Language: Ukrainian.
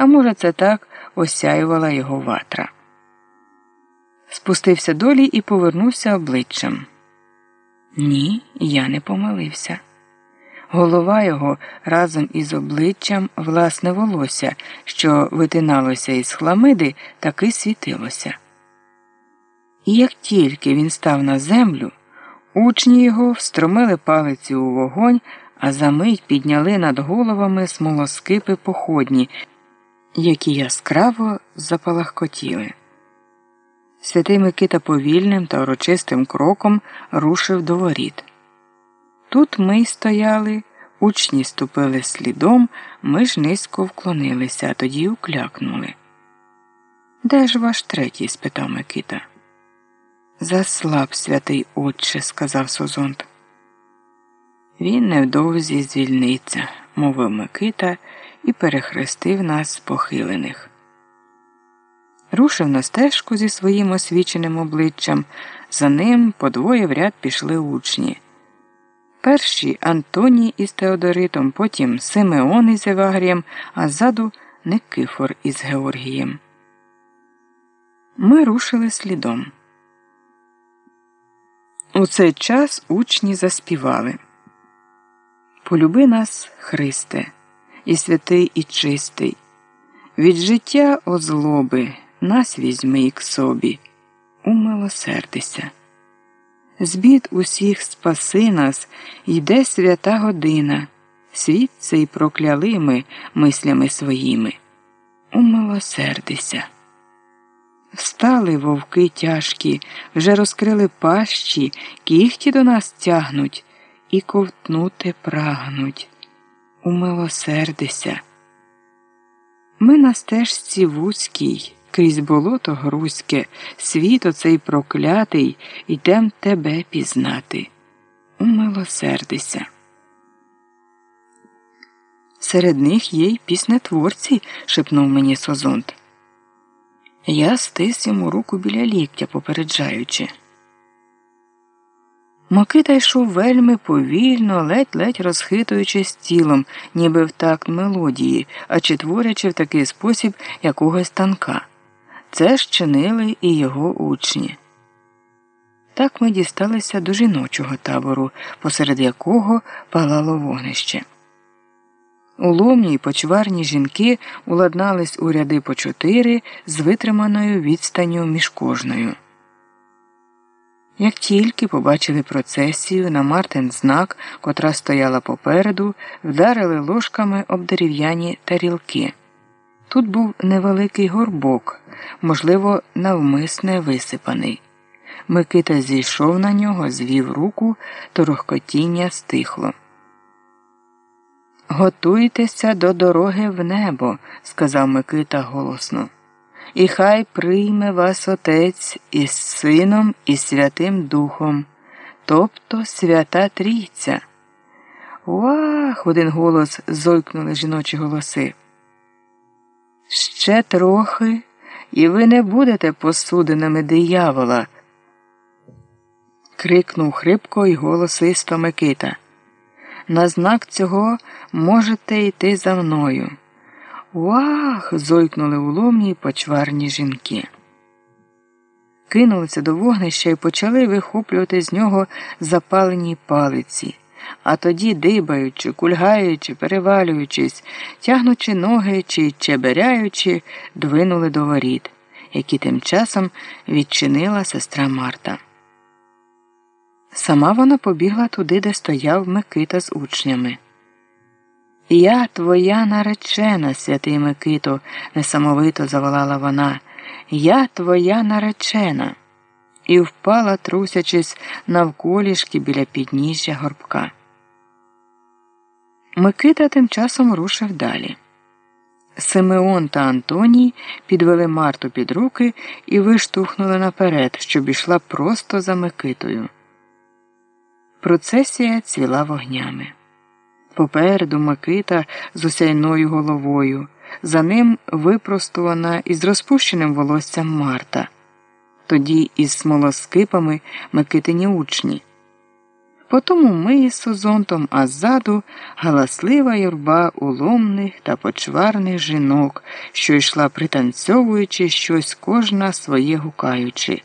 а може, це так осяювала його ватра. Спустився долі і повернувся обличчям. Ні, я не помилився. Голова його разом із обличчям власне волосся, що витиналося із хламиди, таки світилося. І як тільки він став на землю, учні його встромили палиці у вогонь, а за мить підняли над головами смолоскипи походні, які яскраво запалахкотіли. Святий Микита повільним та урочистим кроком рушив до воріт. Тут ми й стояли, учні ступили слідом, ми ж низько вклонилися, а тоді уклякнули. Де ж ваш третій? спитав Микита. Заслаб, святий отче, сказав Созонт. Він невдовзі звільниться, мовив Микита і перехрестив нас похилених. Рушив на стежку зі своїм освіченим обличчям, за ним по двоє в ряд пішли учні. Перші Антоній із Теодоритом, потім Симеон із Евагрієм, а ззаду Никифор із Георгієм. Ми рушили слідом. У цей час учні заспівали Полюби нас, Христе, і святий, і чистий, від життя озлоби нас візьми к собі, умилосердися. З бід усіх спаси нас, йде свята година, світ цей прокляли ми мислями своїми. Умилосердися. Встали вовки тяжкі, вже розкрили пащі, кіхті до нас тягнуть і ковтнути прагнуть. Умилосердися. Ми на стежці вузькій крізь болото грузьке, світ оцей проклятий, йдем тебе пізнати. Умилосердися. Серед них є й піснетворці, шепнув мені Созонт. Я стис йому руку біля ліктя, попереджаючи. Микита йшов вельми повільно, ледь-ледь розхитуючись тілом, ніби в такт мелодії, а чи творячи в такий спосіб якогось танка. Це ж чинили і його учні. Так ми дісталися до жіночого табору, посеред якого палало вогнище. Уломні й почварні жінки уладнались у ряди по чотири з витриманою відстанню між кожною. Як тільки побачили процесію на Мартин знак, котра стояла попереду, вдарили ложками об дерев'яні тарілки. Тут був невеликий горбок, можливо, навмисне висипаний. Микита зійшов на нього, звів руку, торохкотіння стихло. Готуйтеся до дороги в небо, сказав Микита голосно. І хай прийме вас Отець із Сином і Святим Духом, тобто Свята Трійця. Вах! один голос зойкнули жіночі голоси. Ще трохи, і ви не будете посудинами диявола. крикнув хрипко і голосисто Микита. На знак цього можете йти за мною. Вах! зойкнули уломні почварні жінки. Кинулися до вогнища і почали вихоплювати з нього запалені палиці а тоді, дибаючи, кульгаючи, перевалюючись, тягнучи ноги чи чеберяючи, двинули до воріт, які тим часом відчинила сестра Марта. Сама вона побігла туди, де стояв Микита з учнями. Я твоя наречена, святий Микито, несамовито заволала вона. Я твоя наречена. І впала, трусячись навколішки біля підніжжя горбка. Микита тим часом рушив далі. Симеон та Антоній підвели Марту під руки і виштовхнули наперед, щоб ішла просто за Микитою. Процесія цвіла вогнями. Попереду Микита з усяйною головою, за ним випростувана із розпущеним волоссям Марта, тоді із смолоскипами Микитині учні. Потому ми з Созонтом, а ззаду галаслива юрба уломних та почварних жінок, що йшла пританцьовуючи щось кожна своє гукаючи.